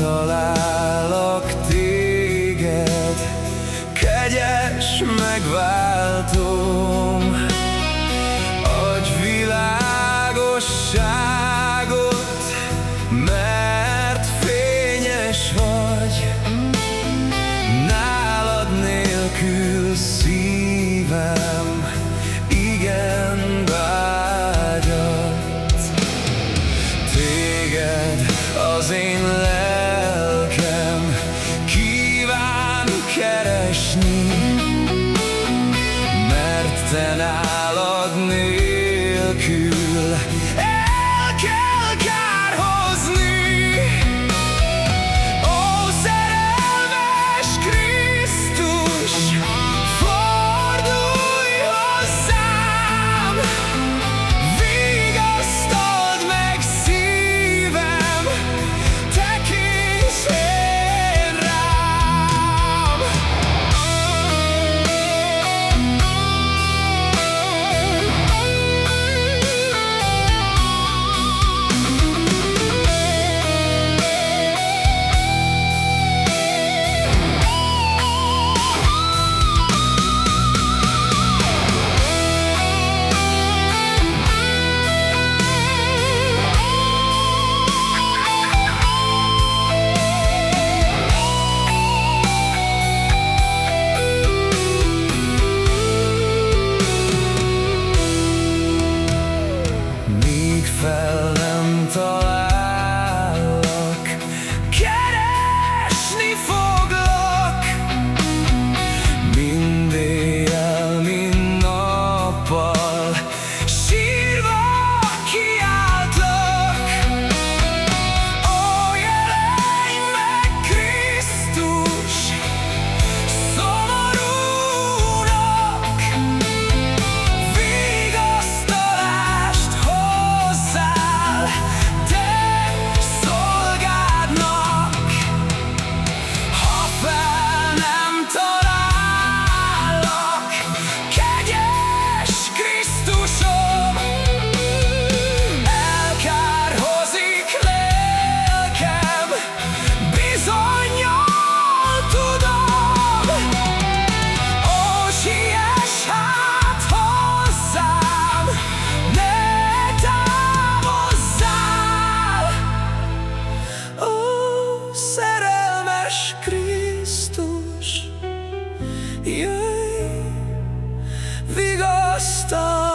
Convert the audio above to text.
találak téged, kegyes megváltó. keresni, mert te nálad nélkül fel nem talál. jöjj, vigasztalj.